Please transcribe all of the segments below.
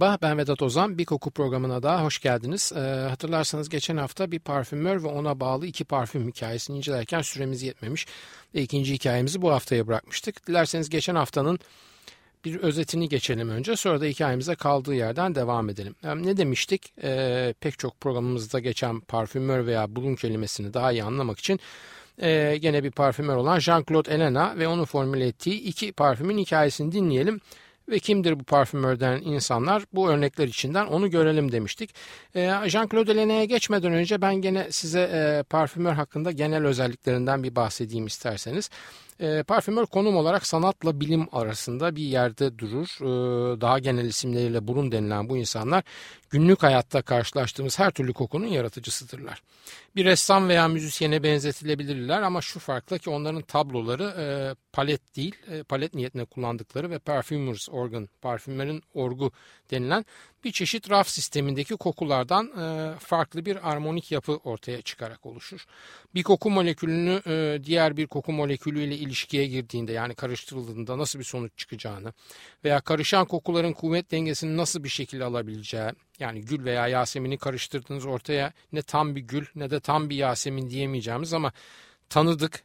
Merhaba ben Vedat Ozan. Bir koku programına daha hoş geldiniz. Ee, hatırlarsanız geçen hafta bir parfümör ve ona bağlı iki parfüm hikayesini incelerken süremiz yetmemiş. Ve ikinci hikayemizi bu haftaya bırakmıştık. Dilerseniz geçen haftanın bir özetini geçelim önce sonra da hikayemize kaldığı yerden devam edelim. Yani ne demiştik? Ee, pek çok programımızda geçen parfümör veya bulun kelimesini daha iyi anlamak için e, gene bir parfümör olan Jean-Claude Elena ve onun formüle ettiği iki parfümün hikayesini dinleyelim ve kimdir bu parfümörden insanlar? Bu örnekler içinden onu görelim demiştik. Ee, Jean-Claude Ellena'ya geçmeden önce ben gene size e, parfümör hakkında genel özelliklerinden bir bahsedeyim isterseniz. E, parfümör konum olarak sanatla bilim arasında bir yerde durur. E, daha genel isimleriyle burun denilen bu insanlar günlük hayatta karşılaştığımız her türlü kokunun yaratıcısıdırlar. Bir ressam veya müzisyene benzetilebilirler ama şu farkla ki onların tabloları e, palet değil, e, palet niyetine kullandıkları ve perfumers organ, parfümlerin orgu denilen bir çeşit raf sistemindeki kokulardan e, farklı bir armonik yapı ortaya çıkarak oluşur. Bir koku molekülünü diğer bir koku molekülüyle ilişkiye girdiğinde yani karıştırıldığında nasıl bir sonuç çıkacağını veya karışan kokuların kuvvet dengesini nasıl bir şekilde alabileceği yani gül veya Yasemin'i karıştırdığınız ortaya ne tam bir gül ne de tam bir Yasemin diyemeyeceğimiz ama tanıdık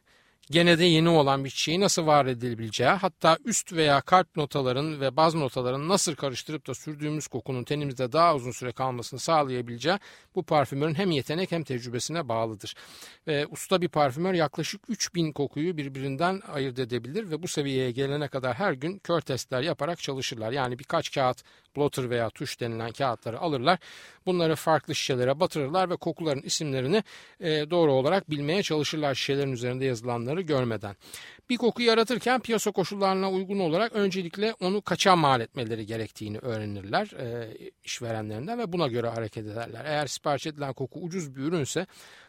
gene de yeni olan bir çiçeği nasıl var edilebileceği hatta üst veya kalp notaların ve baz notaların nasıl karıştırıp da sürdüğümüz kokunun tenimizde daha uzun süre kalmasını sağlayabileceği bu parfümörün hem yetenek hem tecrübesine bağlıdır. Ve usta bir parfümör yaklaşık 3000 kokuyu birbirinden ayırt edebilir ve bu seviyeye gelene kadar her gün kör testler yaparak çalışırlar. Yani birkaç kağıt blotter veya tuş denilen kağıtları alırlar. Bunları farklı şişelere batırırlar ve kokuların isimlerini e, doğru olarak bilmeye çalışırlar şişelerin üzerinde yazılanları görmeden. Bir koku yaratırken piyasa koşullarına uygun olarak öncelikle onu kaça mal etmeleri gerektiğini öğrenirler e, işverenlerinden ve buna göre hareket ederler. Eğer sipariş edilen koku ucuz bir ürünse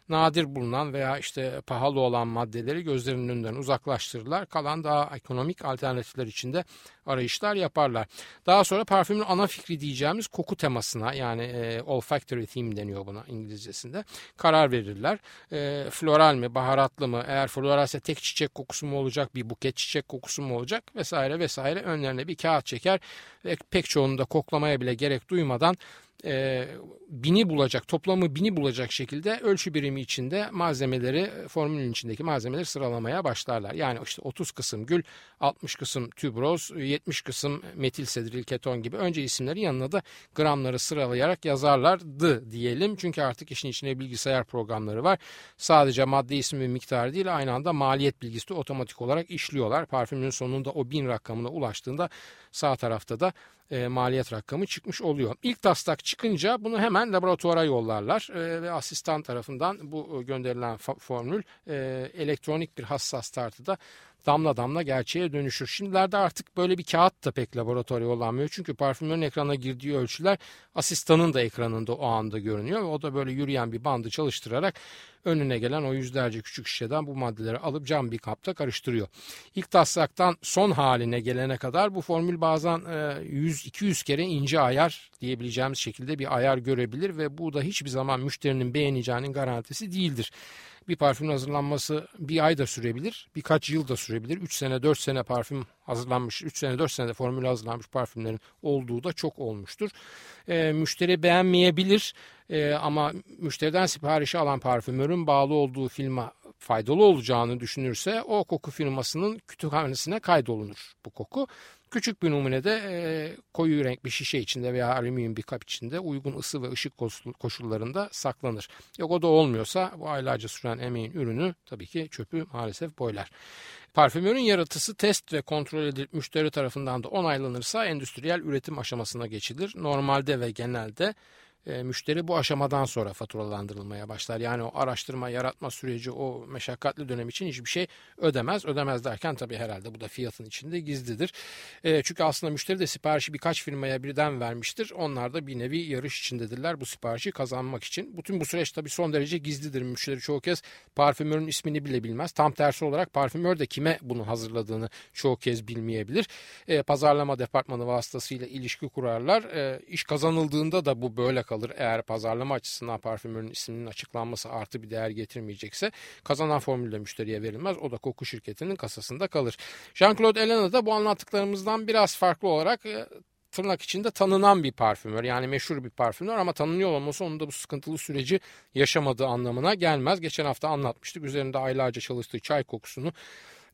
nadir bulunan veya işte pahalı olan maddeleri gözlerinin önünden uzaklaştırırlar. Kalan daha ekonomik alternatifler içinde arayışlar yaparlar. Daha sonra parfümün ana fikri diyeceğimiz koku temasına yani e, olfactory theme deniyor buna İngilizcesinde karar verirler. E, floral mi, baharatlı mı, eğer floralse tek çiçek kokusu mu olacak, bir buket çiçek kokusu mu olacak vesaire vesaire önlerine bir kağıt çeker ve pek çoğunu da koklamaya bile gerek duymadan e, bini bulacak, toplamı bini bulacak şekilde ölçü birimi içinde malzemeleri, formülün içindeki malzemeleri sıralamaya başlarlar. Yani işte 30 kısım gül, 60 kısım tübroz, 70 kısım metil sedril keton gibi önce isimleri yanına da gramları sıralayarak yazarlardı diyelim. Çünkü artık işin içine bilgisayar programları var. Sadece madde ismi ve miktarı değil aynı anda maliyet bilgisi de otomatik olarak işliyorlar. Parfümün sonunda o bin rakamına ulaştığında sağ tarafta da e, maliyet rakamı çıkmış oluyor. İlk taslak çıkınca bunu hemen laboratuvara yollarlar e, ve asistan tarafından bu gönderilen formül e, elektronik bir hassas tartıda damla damla gerçeğe dönüşür. Şimdilerde artık böyle bir kağıt da pek laboratuvara yollanmıyor. Çünkü parfümörün ekrana girdiği ölçüler asistanın da ekranında o anda görünüyor. Ve o da böyle yürüyen bir bandı çalıştırarak önüne gelen o yüzlerce küçük şişeden bu maddeleri alıp cam bir kapta karıştırıyor. İlk taslaktan son haline gelene kadar bu formül bazen 100-200 kere ince ayar diyebileceğimiz şekilde bir ayar görebilir ve bu da hiçbir zaman müşterinin beğeneceğinin garantisi değildir bir parfüm hazırlanması bir ay da sürebilir, birkaç yıl da sürebilir. 3 sene 4 sene parfüm hazırlanmış, 3 sene 4 senede formül hazırlanmış parfümlerin olduğu da çok olmuştur. E, müşteri beğenmeyebilir e, ama müşteriden siparişi alan parfümörün bağlı olduğu firma faydalı olacağını düşünürse o koku firmasının kütüphanesine kaydolunur bu koku. Küçük bir numunede e, koyu renk bir şişe içinde veya alüminyum bir kap içinde uygun ısı ve ışık koşullarında saklanır. Yok o da olmuyorsa bu aylarca süren emeğin ürünü tabii ki çöpü maalesef boylar. Parfümörün yaratısı test ve kontrol edilip müşteri tarafından da onaylanırsa endüstriyel üretim aşamasına geçilir. Normalde ve genelde e, müşteri bu aşamadan sonra faturalandırılmaya başlar. Yani o araştırma, yaratma süreci o meşakkatli dönem için hiçbir şey ödemez. Ödemez derken tabii herhalde bu da fiyatın içinde gizlidir. E, çünkü aslında müşteri de siparişi birkaç firmaya birden vermiştir. Onlar da bir nevi yarış içindedirler bu siparişi kazanmak için. Bütün bu süreç tabii son derece gizlidir. Müşteri çoğu kez parfümörün ismini bile bilmez. Tam tersi olarak parfümör de kime bunu hazırladığını çoğu kez bilmeyebilir. E, pazarlama departmanı vasıtasıyla ilişki kurarlar. E, iş kazanıldığında da bu böyle kalır. Eğer pazarlama açısından parfümörün isminin açıklanması artı bir değer getirmeyecekse kazanan formülde müşteriye verilmez. O da koku şirketinin kasasında kalır. Jean-Claude Elena da bu anlattıklarımızdan biraz farklı olarak e, tırnak içinde tanınan bir parfümör. Yani meşhur bir parfümör ama tanınıyor olması onun da bu sıkıntılı süreci yaşamadığı anlamına gelmez. Geçen hafta anlatmıştık. Üzerinde aylarca çalıştığı çay kokusunu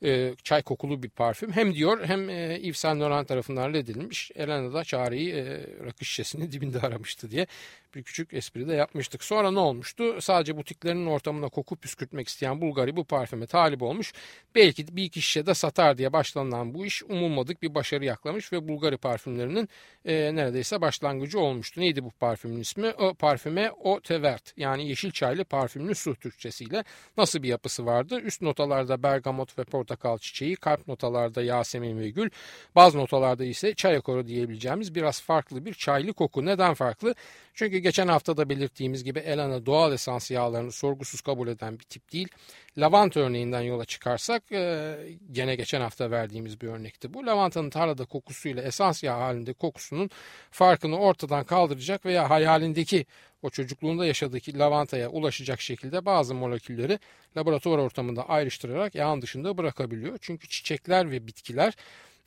e, çay kokulu bir parfüm. Hem diyor hem e, Yves Saint Laurent tarafından reddedilmiş. Elena da çareyi e, rakı şişesinin dibinde aramıştı diye bir küçük espri de yapmıştık. Sonra ne olmuştu? Sadece butiklerinin ortamına koku püskürtmek isteyen Bulgari bu parfüme talip olmuş. Belki bir iki şişe de satar diye başlanan bu iş umulmadık bir başarı yaklamış ve Bulgari parfümlerinin e, neredeyse başlangıcı olmuştu. Neydi bu parfümün ismi? O parfüme O Tevert yani yeşil çaylı parfümlü su Türkçesiyle nasıl bir yapısı vardı? Üst notalarda bergamot ve portakal çiçeği, kalp notalarda yasemin ve gül, bazı notalarda ise çay akoru diyebileceğimiz biraz farklı bir çaylı koku. Neden farklı? Çünkü geçen hafta da belirttiğimiz gibi Elana doğal esans yağlarını sorgusuz kabul eden bir tip değil. Lavanta örneğinden yola çıkarsak e, gene geçen hafta verdiğimiz bir örnekti bu. Lavantanın tarlada kokusuyla esans yağı halinde kokusunun farkını ortadan kaldıracak veya hayalindeki o çocukluğunda yaşadığı lavantaya ulaşacak şekilde bazı molekülleri laboratuvar ortamında ayrıştırarak yağın dışında bırakabiliyor. Çünkü çiçekler ve bitkiler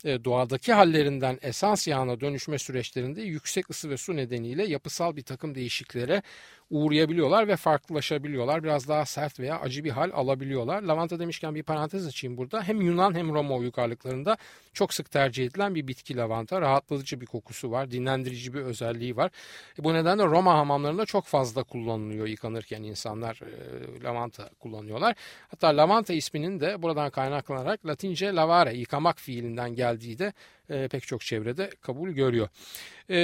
doğadaki hallerinden esans yağına dönüşme süreçlerinde yüksek ısı ve su nedeniyle yapısal bir takım değişikliklere uğrayabiliyorlar ve farklılaşabiliyorlar. Biraz daha sert veya acı bir hal alabiliyorlar. Lavanta demişken bir parantez açayım burada. Hem Yunan hem Roma uygarlıklarında çok sık tercih edilen bir bitki lavanta. Rahatlatıcı bir kokusu var. Dinlendirici bir özelliği var. E bu nedenle Roma hamamlarında çok fazla kullanılıyor yıkanırken insanlar e, lavanta kullanıyorlar. Hatta lavanta isminin de buradan kaynaklanarak Latince lavare yıkamak fiilinden geldiği de e, pek çok çevrede kabul görüyor. E,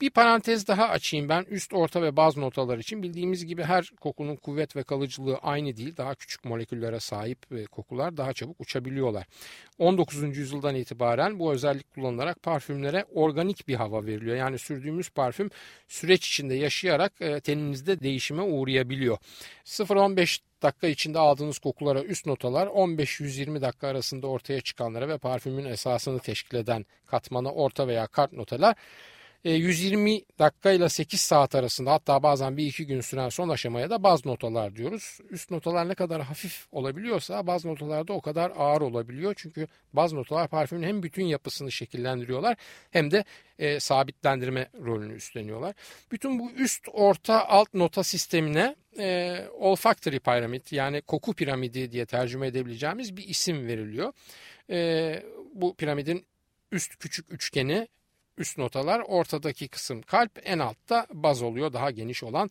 bir parantez daha açayım ben üst orta ve baz notalar için bildiğimiz gibi her kokunun kuvvet ve kalıcılığı aynı değil daha küçük moleküllere sahip e, kokular daha çabuk uçabiliyorlar. 19. yüzyıldan itibaren bu özellik kullanılarak parfümlere organik bir hava veriliyor. Yani sürdüğümüz parfüm süreç içinde yaşayarak e, teninizde değişime uğrayabiliyor. 0-15 dakika içinde aldığınız kokulara üst notalar 15-120 dakika arasında ortaya çıkanlara ve parfümün esasını teşkil eden katmana orta veya kart notalar 120 e, dakika ile 8 saat arasında hatta bazen bir iki gün süren son aşamaya da baz notalar diyoruz. Üst notalar ne kadar hafif olabiliyorsa baz notalar da o kadar ağır olabiliyor. Çünkü baz notalar parfümün hem bütün yapısını şekillendiriyorlar hem de e, sabitlendirme rolünü üstleniyorlar. Bütün bu üst orta alt nota sistemine e, olfactory pyramid yani koku piramidi diye tercüme edebileceğimiz bir isim veriliyor. E, bu piramidin üst küçük üçgeni üst notalar ortadaki kısım kalp en altta baz oluyor daha geniş olan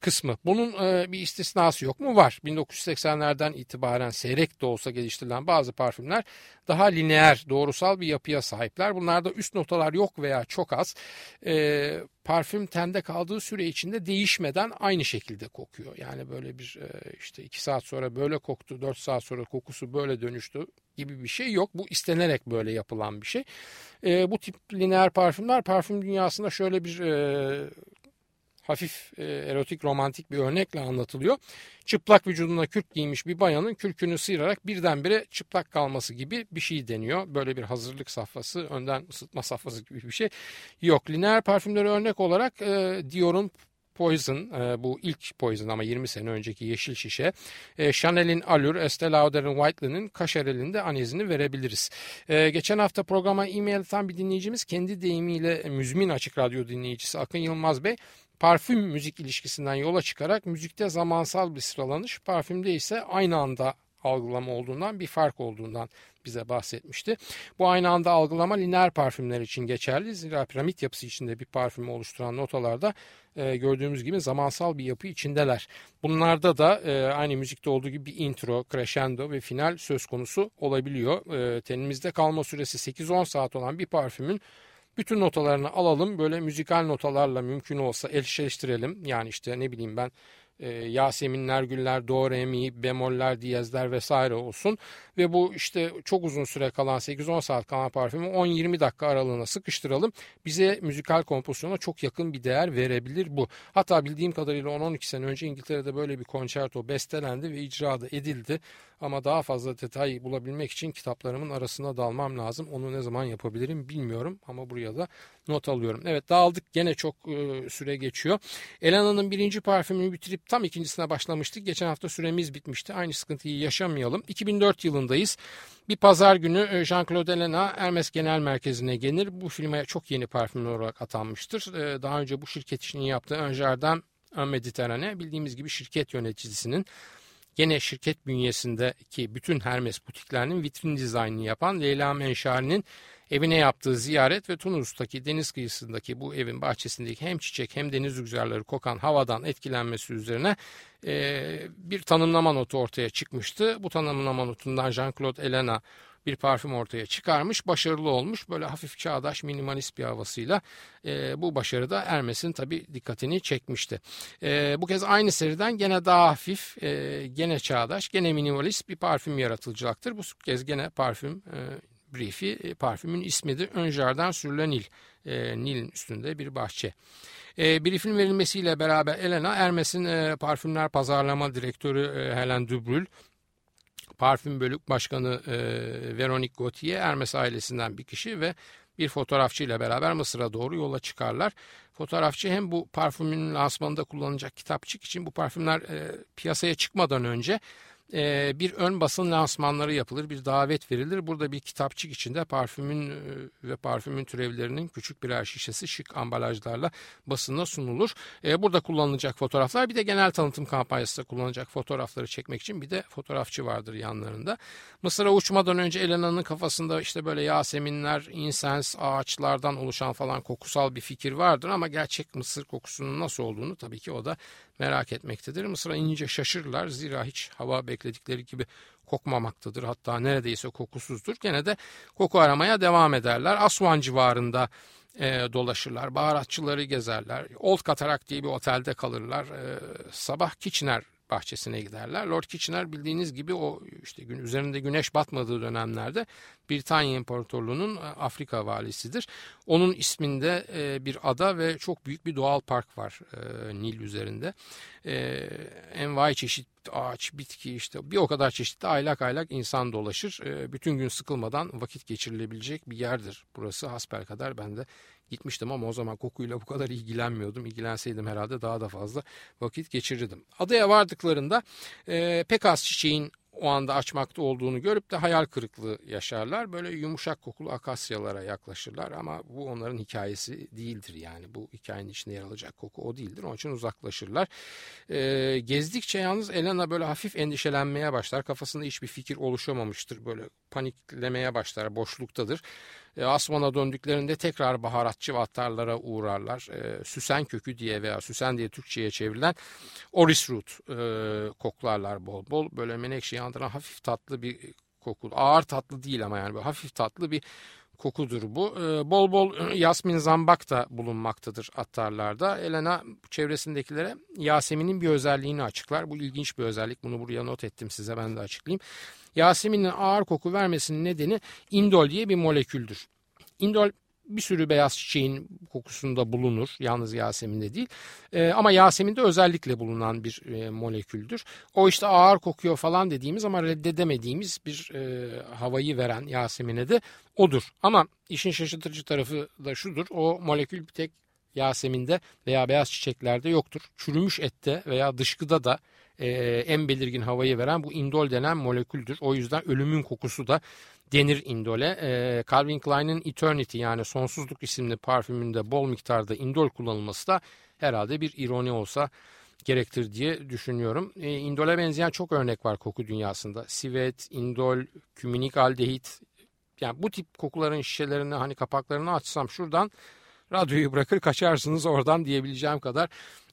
kısmı. Bunun e, bir istisnası yok mu? Var. 1980'lerden itibaren seyrek de olsa geliştirilen bazı parfümler daha lineer, doğrusal bir yapıya sahipler. Bunlarda üst notalar yok veya çok az. E, parfüm tende kaldığı süre içinde değişmeden aynı şekilde kokuyor. Yani böyle bir e, işte 2 saat sonra böyle koktu, 4 saat sonra kokusu böyle dönüştü gibi bir şey yok. Bu istenerek böyle yapılan bir şey. E, bu tip lineer parfümler parfüm dünyasında şöyle bir e, hafif e, erotik romantik bir örnekle anlatılıyor. Çıplak vücuduna kürk giymiş bir bayanın kürkünü sıyırarak birdenbire çıplak kalması gibi bir şey deniyor. Böyle bir hazırlık safhası, önden ısıtma safhası gibi bir şey yok. Lineer parfümleri örnek olarak e, Dior'un Poison e, bu ilk Poison ama 20 sene önceki yeşil şişe. E, Chanel'in Allure, Estee Lauder'in White Line'in Kaşarel'in de anezini verebiliriz. E, geçen hafta programa e-mail atan bir dinleyicimiz kendi deyimiyle müzmin açık radyo dinleyicisi Akın Yılmaz Bey parfüm müzik ilişkisinden yola çıkarak müzikte zamansal bir sıralanış, parfümde ise aynı anda algılama olduğundan bir fark olduğundan bize bahsetmişti. Bu aynı anda algılama lineer parfümler için geçerli. Zira piramit yapısı içinde bir parfümü oluşturan notalarda e, gördüğümüz gibi zamansal bir yapı içindeler. Bunlarda da e, aynı müzikte olduğu gibi bir intro, crescendo ve final söz konusu olabiliyor. E, tenimizde kalma süresi 8-10 saat olan bir parfümün Bütün notalarını alalım böyle müzikal notalarla mümkün olsa eşleştirelim. Yani işte ne bileyim ben e, Yaseminler, Güller, Do, Re, Mi, bemoller, diyezler vesaire olsun. Ve bu işte çok uzun süre kalan 8-10 saat kalan parfümü 10-20 dakika aralığına sıkıştıralım. Bize müzikal kompozisyona çok yakın bir değer verebilir bu. Hatta bildiğim kadarıyla 10-12 sene önce İngiltere'de böyle bir konçerto bestelendi ve icra edildi. Ama daha fazla detay bulabilmek için kitaplarımın arasına dalmam lazım. Onu ne zaman yapabilirim bilmiyorum ama buraya da not alıyorum. Evet dağıldık gene çok e, süre geçiyor. Elena'nın birinci parfümünü bitirip tam ikincisine başlamıştık. Geçen hafta süremiz bitmişti. Aynı sıkıntıyı yaşamayalım. 2004 yılındayız. Bir pazar günü e, Jean-Claude Elena Hermes Genel Merkezi'ne gelir. Bu filme çok yeni parfüm olarak atanmıştır. E, daha önce bu şirket işini yaptığı Önjar'dan Ön Mediterane bildiğimiz gibi şirket yöneticisinin Gene şirket bünyesindeki bütün Hermes butiklerinin vitrin dizaynını yapan Leyla Menşari'nin evine yaptığı ziyaret ve Tunus'taki deniz kıyısındaki bu evin bahçesindeki hem çiçek hem deniz rüzgarları kokan havadan etkilenmesi üzerine e, bir tanımlama notu ortaya çıkmıştı. Bu tanımlama notundan Jean-Claude Elena bir parfüm ortaya çıkarmış. Başarılı olmuş. Böyle hafif çağdaş minimalist bir havasıyla e, bu başarı da Hermes'in tabi dikkatini çekmişti. E, bu kez aynı seriden gene daha hafif, e, gene çağdaş, gene minimalist bir parfüm yaratılacaktır. Bu kez gene parfüm e, briefi e, parfümün ismidir. Ön Jardin sur Nil. E, Nil'in üstünde bir bahçe. E, briefin verilmesiyle beraber Elena Hermes'in e, parfümler pazarlama direktörü e, Helen Dubrul parfüm bölük başkanı e, Veronique Gauthier Hermes ailesinden bir kişi ve bir fotoğrafçı ile beraber Mısır'a doğru yola çıkarlar. Fotoğrafçı hem bu parfümün lansmanında kullanılacak kitapçık için bu parfümler e, piyasaya çıkmadan önce e, bir ön basın lansmanları yapılır, bir davet verilir. Burada bir kitapçık içinde parfümün e, ve parfümün türevlerinin küçük birer şişesi şık ambalajlarla basına sunulur. E, burada kullanılacak fotoğraflar bir de genel tanıtım kampanyasında kullanılacak fotoğrafları çekmek için bir de fotoğrafçı vardır yanlarında. Mısır'a uçmadan önce Elena'nın kafasında işte böyle yaseminler, insens, ağaçlardan oluşan falan kokusal bir fikir vardır ama gerçek Mısır kokusunun nasıl olduğunu tabii ki o da merak etmektedir. Mısır'a inince şaşırırlar zira hiç hava bekledikleri gibi kokmamaktadır. Hatta neredeyse kokusuzdur. Gene de koku aramaya devam ederler. Aswan civarında e, dolaşırlar. Baharatçıları gezerler. Old Katarak diye bir otelde kalırlar. E, sabah Kitchener bahçesine giderler. Lord Kitchener bildiğiniz gibi o işte gün üzerinde güneş batmadığı dönemlerde Britanya İmparatorluğu'nun e, Afrika valisidir. Onun isminde e, bir ada ve çok büyük bir doğal park var e, Nil üzerinde. Envai çeşit ağaç, bitki işte bir o kadar çeşitli aylak aylak insan dolaşır. Bütün gün sıkılmadan vakit geçirilebilecek bir yerdir. Burası hasper kadar ben de gitmiştim ama o zaman kokuyla bu kadar ilgilenmiyordum. İlgilenseydim herhalde daha da fazla vakit geçirirdim. Adaya vardıklarında e, pek az çiçeğin o anda açmakta olduğunu görüp de hayal kırıklığı yaşarlar. Böyle yumuşak kokulu akasyalara yaklaşırlar ama bu onların hikayesi değildir yani. Bu hikayenin içinde yer alacak koku o değildir. Onun için uzaklaşırlar. Ee, gezdikçe yalnız Elena böyle hafif endişelenmeye başlar. Kafasında hiçbir fikir oluşamamıştır. Böyle paniklemeye başlar, boşluktadır. E, Asman'a döndüklerinde tekrar baharatçı vattarlara uğrarlar. E, süsen kökü diye veya süsen diye Türkçe'ye çevrilen oris root e, koklarlar bol bol. Böyle menekşe andıran hafif tatlı bir koku. Ağır tatlı değil ama yani böyle hafif tatlı bir kokudur bu. Ee, bol bol yasmin zambak da bulunmaktadır attarlarda. Elena çevresindekilere Yasemin'in bir özelliğini açıklar. Bu ilginç bir özellik. Bunu buraya not ettim size ben de açıklayayım. Yasemin'in ağır koku vermesinin nedeni indol diye bir moleküldür. Indol bir sürü beyaz çiçeğin kokusunda bulunur. Yalnız Yasemin'de değil. E, ama Yasemin'de özellikle bulunan bir e, moleküldür. O işte ağır kokuyor falan dediğimiz ama reddedemediğimiz bir e, havayı veren Yasemin'e de odur. Ama işin şaşırtıcı tarafı da şudur. O molekül bir tek Yasemin'de veya beyaz çiçeklerde yoktur. Çürümüş ette veya dışkıda da e, en belirgin havayı veren bu indol denen moleküldür. O yüzden ölümün kokusu da denir indole. E, Calvin Klein'in Eternity yani Sonsuzluk isimli parfümünde bol miktarda indol kullanılması da herhalde bir ironi olsa gerektir diye düşünüyorum. E, indole benzeyen çok örnek var koku dünyasında. Sivet, indol, kümünik aldehit. Yani bu tip kokuların şişelerini hani kapaklarını açsam şuradan radyoyu bırakır kaçarsınız oradan diyebileceğim kadar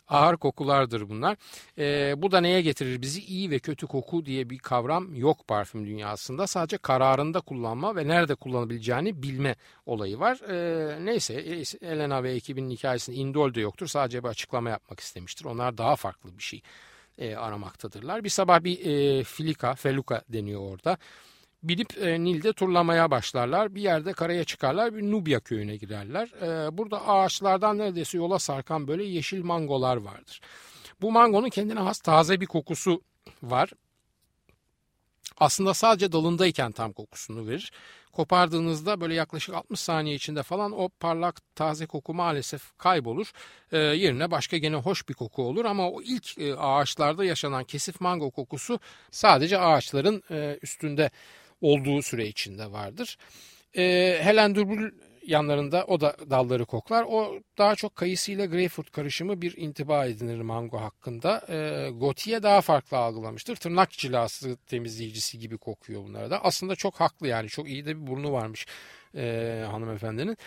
ağır kokulardır bunlar. E, bu da neye getirir bizi? İyi ve kötü koku diye bir kavram yok parfüm dünyasında. Sadece kararında kullanma ve nerede kullanabileceğini bilme olayı var. E, neyse Elena ve ekibinin hikayesinde Indol de yoktur. Sadece bir açıklama yapmak istemiştir. Onlar daha farklı bir şey e, aramaktadırlar. Bir sabah bir e, filika, feluka deniyor orada. Binip e, Nil'de turlamaya başlarlar. Bir yerde karaya çıkarlar. Bir Nubya köyüne girerler. E, burada ağaçlardan neredeyse yola sarkan böyle yeşil mangolar vardır. Bu mangonun kendine has taze bir kokusu var. Aslında sadece dalındayken tam kokusunu verir. Kopardığınızda böyle yaklaşık 60 saniye içinde falan o parlak taze koku maalesef kaybolur. E, yerine başka gene hoş bir koku olur ama o ilk e, ağaçlarda yaşanan kesif mango kokusu sadece ağaçların e, üstünde olduğu süre içinde vardır. E, Helen Durbul yanlarında o da dalları koklar. O daha çok kayısı ile greyfurt karışımı bir intiba edinir mango hakkında. E, Gautier daha farklı algılamıştır. Tırnak cilası temizleyicisi gibi kokuyor bunlara da. Aslında çok haklı yani çok iyi de bir burnu varmış e, hanımefendinin.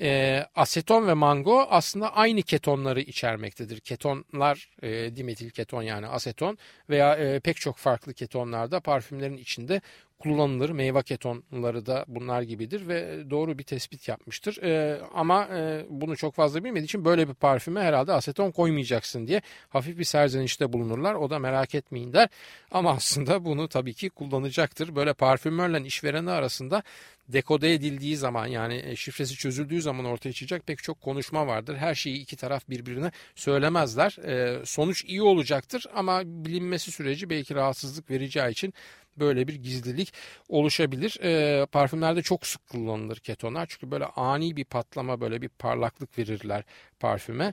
E, aseton ve mango aslında aynı ketonları içermektedir. Ketonlar e, dimetil keton yani aseton veya e, pek çok farklı ketonlarda parfümlerin içinde kullanılır. Meyve ketonları da bunlar gibidir ve doğru bir tespit yapmıştır. E, ama e, bunu çok fazla bilmediği için böyle bir parfüme herhalde aseton koymayacaksın diye hafif bir serzenişte bulunurlar. O da merak etmeyin der. Ama aslında bunu tabii ki kullanacaktır. Böyle parfümörle işvereni arasında dekode edildiği zaman yani e, şifresi çözüldüğü zaman ortaya çıkacak pek çok konuşma vardır. Her şeyi iki taraf birbirine söylemezler. E, sonuç iyi olacaktır ama bilinmesi süreci belki rahatsızlık vereceği için böyle bir gizlilik oluşabilir. E, parfümlerde çok sık kullanılır ketonlar çünkü böyle ani bir patlama böyle bir parlaklık verirler parfüme.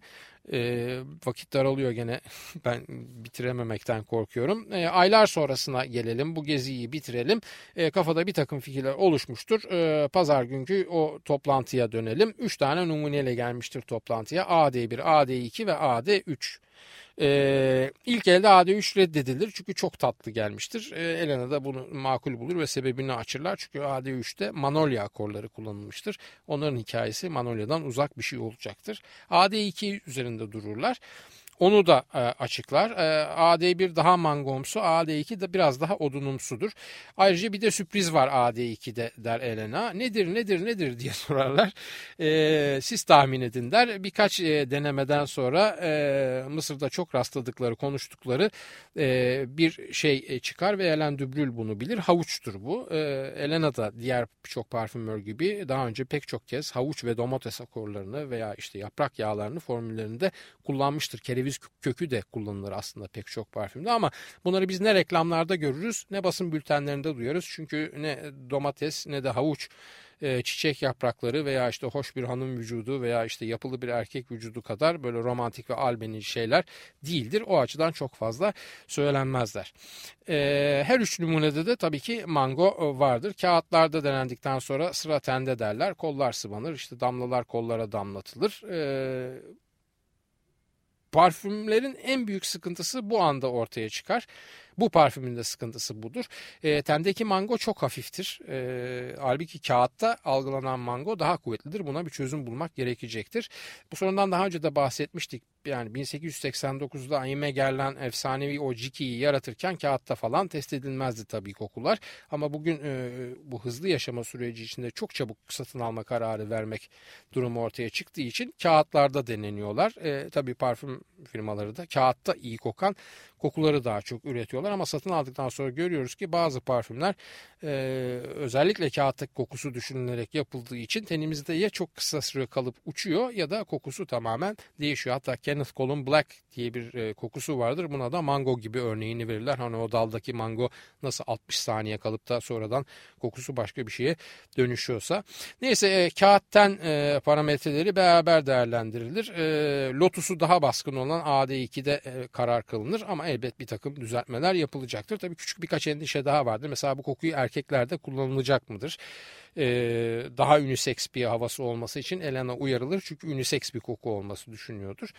E, vakit daralıyor gene ben bitirememekten korkuyorum. E, aylar sonrasına gelelim bu geziyi bitirelim. E, kafada bir takım fikirler oluşmuştur. E, Pazar günkü o toplantıya dönelim. 3 tane numuneyle gelmiştir toplantıya. AD1, AD2 ve AD3. Ee, ilk elde AD3 reddedilir çünkü çok tatlı gelmiştir. Ee, Elena da bunu makul bulur ve sebebini açırlar. Çünkü AD3'te Manolya akorları kullanılmıştır. Onların hikayesi Manolya'dan uzak bir şey olacaktır. AD2 üzerinde dururlar. Onu da e, açıklar. E, AD1 daha mangomsu, AD2 de biraz daha odunumsudur. Ayrıca bir de sürpriz var AD2'de der Elena. Nedir nedir nedir diye sorarlar. E, siz tahmin edin der. Birkaç e, denemeden sonra e, Mısır'da çok rastladıkları, konuştukları e, bir şey e, çıkar ve Elen Dübrül bunu bilir. Havuçtur bu. E, Elena da diğer birçok parfümör gibi daha önce pek çok kez havuç ve domates akorlarını veya işte yaprak yağlarını formüllerinde kullanmıştır. Kereviz ceviz kökü de kullanılır aslında pek çok parfümde ama bunları biz ne reklamlarda görürüz ne basın bültenlerinde duyarız. Çünkü ne domates ne de havuç e, çiçek yaprakları veya işte hoş bir hanım vücudu veya işte yapılı bir erkek vücudu kadar böyle romantik ve albeni şeyler değildir. O açıdan çok fazla söylenmezler. E, her üç numunede de tabii ki mango vardır. Kağıtlarda denendikten sonra sıra tende derler. Kollar sıvanır işte damlalar kollara damlatılır. Parfümlerin en büyük sıkıntısı bu anda ortaya çıkar. Bu parfümün de sıkıntısı budur. E, tendeki mango çok hafiftir. E, halbuki kağıtta algılanan mango daha kuvvetlidir. Buna bir çözüm bulmak gerekecektir. Bu sorundan daha önce de bahsetmiştik. Yani 1889'da Aime Gerlen efsanevi o Jiki'yi yaratırken kağıtta falan test edilmezdi tabii kokular. Ama bugün e, bu hızlı yaşama süreci içinde çok çabuk satın alma kararı vermek durumu ortaya çıktığı için kağıtlarda deneniyorlar. E, tabii parfüm firmaları da kağıtta iyi kokan kokuları daha çok üretiyorlar ama satın aldıktan sonra görüyoruz ki bazı parfümler e, özellikle kağıttaki kokusu düşünülerek yapıldığı için tenimizde ya çok kısa süre kalıp uçuyor ya da kokusu tamamen değişiyor. Hatta Kenneth Colin Black diye bir e, kokusu vardır. Buna da mango gibi örneğini verirler. Hani o daldaki mango nasıl 60 saniye kalıp da sonradan kokusu başka bir şeye dönüşüyorsa. Neyse e, kağıttan e, parametreleri beraber değerlendirilir. E, Lotus'u daha baskın olan AD2'de e, karar kılınır ama elbet bir takım düzeltmeler yapılacaktır. Tabii küçük birkaç endişe daha vardır. Mesela bu kokuyu erkeklerde kullanılacak mıdır? Ee, daha unisex bir havası olması için Elena uyarılır. Çünkü unisex bir koku olması düşünüyordur.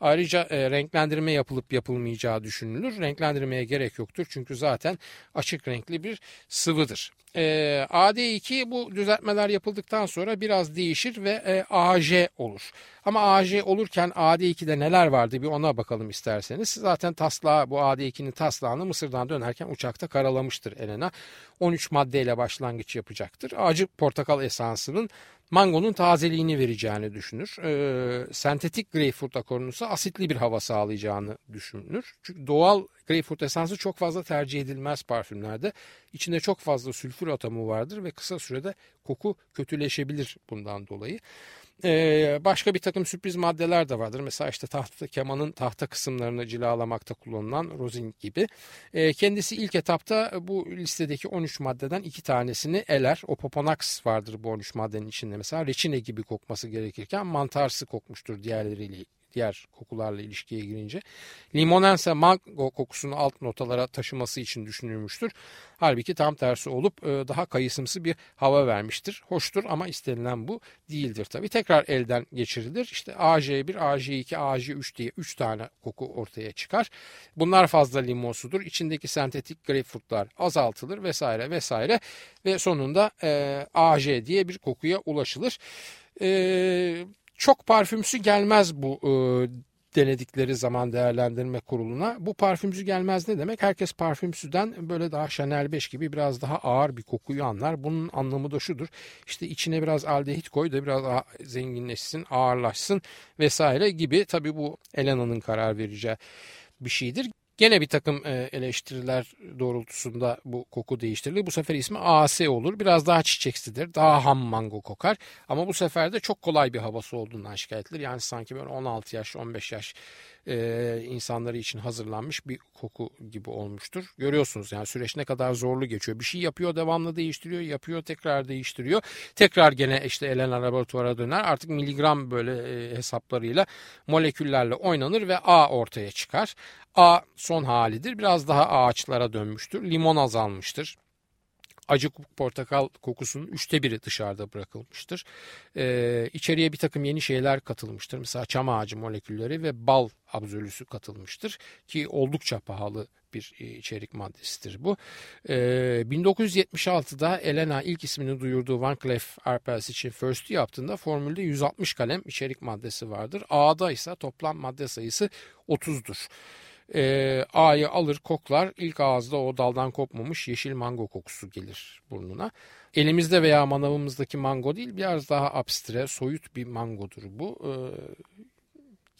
Ayrıca e, renklendirme yapılıp yapılmayacağı düşünülür. Renklendirmeye gerek yoktur. Çünkü zaten açık renkli bir sıvıdır. E, AD2 bu düzeltmeler yapıldıktan sonra biraz değişir ve e, AJ olur. Ama AJ olurken AD2'de neler vardı bir ona bakalım isterseniz. Zaten taslağı bu AD2'nin taslağını Mısır'dan dönerken uçakta karalamıştır Elena. 13 maddeyle başlangıç yapacaktır. Acı portakal esansının mangonun tazeliğini vereceğini düşünür. E, sentetik greyfurt akorunun ise asitli bir hava sağlayacağını düşünür. Çünkü doğal greyfurt esansı çok fazla tercih edilmez parfümlerde. İçinde çok fazla sülfür atomu vardır ve kısa sürede koku kötüleşebilir bundan dolayı. Ee, başka bir takım sürpriz maddeler de vardır. Mesela işte tahta kemanın tahta kısımlarını cilalamakta kullanılan rozin gibi. Ee, kendisi ilk etapta bu listedeki 13 maddeden iki tanesini eler. O poponax vardır bu 13 maddenin içinde mesela. Reçine gibi kokması gerekirken mantarsı kokmuştur diğerleriyle diğer kokularla ilişkiye girince. Limonense mango kokusunu alt notalara taşıması için düşünülmüştür. Halbuki tam tersi olup e, daha kayısımsı bir hava vermiştir. Hoştur ama istenilen bu değildir tabii. Tekrar elden geçirilir. İşte AJ1, AJ2, AJ3 diye 3 tane koku ortaya çıkar. Bunlar fazla limonsudur. İçindeki sentetik greyfurtlar azaltılır vesaire vesaire ve sonunda e, AJ diye bir kokuya ulaşılır. E, çok parfümsü gelmez bu e, denedikleri zaman değerlendirme kuruluna. Bu parfümsü gelmez ne demek? Herkes parfümsüden böyle daha Chanel 5 gibi biraz daha ağır bir kokuyu anlar. Bunun anlamı da şudur. İşte içine biraz aldehit koy da biraz daha zenginleşsin, ağırlaşsın vesaire gibi. Tabii bu Elena'nın karar vereceği bir şeydir. Gene bir takım e, eleştiriler doğrultusunda bu koku değiştirilir. Bu sefer ismi AS olur. Biraz daha çiçeksidir. Daha ham mango kokar. Ama bu sefer de çok kolay bir havası olduğundan şikayet edilir. Yani sanki böyle 16 yaş, 15 yaş e, insanları için hazırlanmış bir koku gibi olmuştur. Görüyorsunuz yani süreç ne kadar zorlu geçiyor. Bir şey yapıyor devamlı değiştiriyor yapıyor tekrar değiştiriyor. Tekrar gene işte Elena laboratuvara döner artık miligram böyle e, hesaplarıyla moleküllerle oynanır ve A ortaya çıkar. A son halidir biraz daha ağaçlara dönmüştür. Limon azalmıştır acı portakal kokusunun üçte biri dışarıda bırakılmıştır. Ee, içeriye bir takım yeni şeyler katılmıştır. Mesela çam ağacı molekülleri ve bal abzölüsü katılmıştır ki oldukça pahalı bir e, içerik maddesidir bu. Ee, 1976'da Elena ilk ismini duyurduğu Van Cleef Arpels için First'ü yaptığında formülde 160 kalem içerik maddesi vardır. A'da ise toplam madde sayısı 30'dur e, A'yı alır koklar ilk ağızda o daldan kopmamış yeşil mango kokusu gelir burnuna. Elimizde veya manavımızdaki mango değil biraz daha abstre soyut bir mangodur bu. E,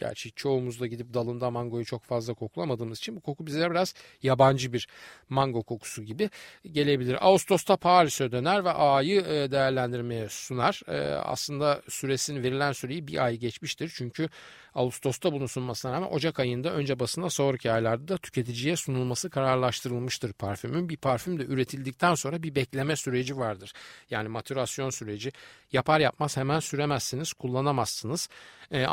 Gerçi çoğumuzda gidip dalında mangoyu çok fazla koklamadığımız için bu koku bize biraz yabancı bir mango kokusu gibi gelebilir. Ağustos'ta Paris'e döner ve A'yı e, değerlendirmeye sunar. E, aslında süresinin verilen süreyi bir ay geçmiştir. Çünkü Ağustos'ta bunu sunmasına rağmen Ocak ayında önce basına sonraki aylarda da tüketiciye sunulması kararlaştırılmıştır parfümün. Bir parfüm de üretildikten sonra bir bekleme süreci vardır. Yani matürasyon süreci. Yapar yapmaz hemen süremezsiniz, kullanamazsınız, e,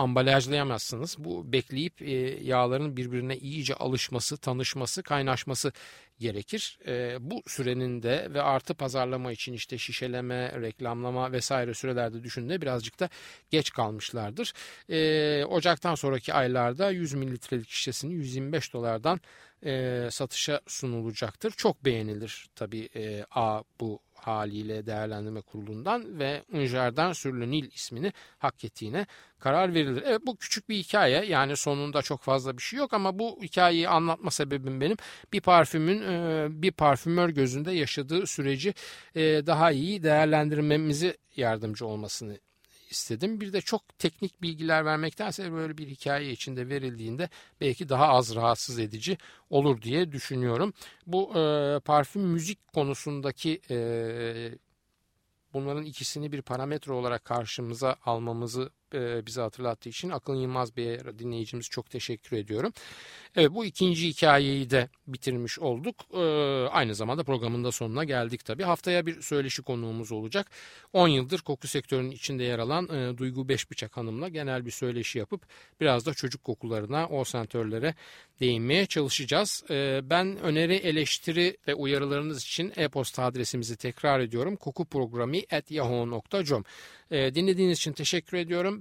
ambalajlayamazsınız. Bu bekleyip e, yağların birbirine iyice alışması, tanışması, kaynaşması gerekir. E, bu sürenin de ve artı pazarlama için işte şişeleme, reklamlama vesaire sürelerde düşündüğünde birazcık da geç kalmışlardır. E, Ocak'tan sonraki aylarda 100 mililitrelik şişesini 125 dolardan e, satışa sunulacaktır. Çok beğenilir tabii e, A bu haliyle değerlendirme kurulundan ve Unjar'dan Sürlü ismini hak ettiğine karar verilir. Evet bu küçük bir hikaye yani sonunda çok fazla bir şey yok ama bu hikayeyi anlatma sebebim benim bir parfümün e, bir parfümör gözünde yaşadığı süreci e, daha iyi değerlendirmemizi yardımcı olmasını istedim. Bir de çok teknik bilgiler vermektense böyle bir hikaye içinde verildiğinde belki daha az rahatsız edici olur diye düşünüyorum. Bu e, parfüm müzik konusundaki e, bunların ikisini bir parametre olarak karşımıza almamızı e, bize hatırlattığı için Akın Yılmaz Bey'e dinleyicimiz çok teşekkür ediyorum. Evet bu ikinci hikayeyi de bitirmiş olduk. E, aynı zamanda programın da sonuna geldik tabii. Haftaya bir söyleşi konuğumuz olacak. 10 yıldır koku sektörünün içinde yer alan e, Duygu Beşbıçak Hanım'la genel bir söyleşi yapıp biraz da çocuk kokularına, o sentörlere değinmeye çalışacağız. E, ben öneri, eleştiri ve uyarılarınız için e-posta adresimizi tekrar ediyorum. kokuprogrami.yahoo.com e, Dinlediğiniz için teşekkür ediyorum.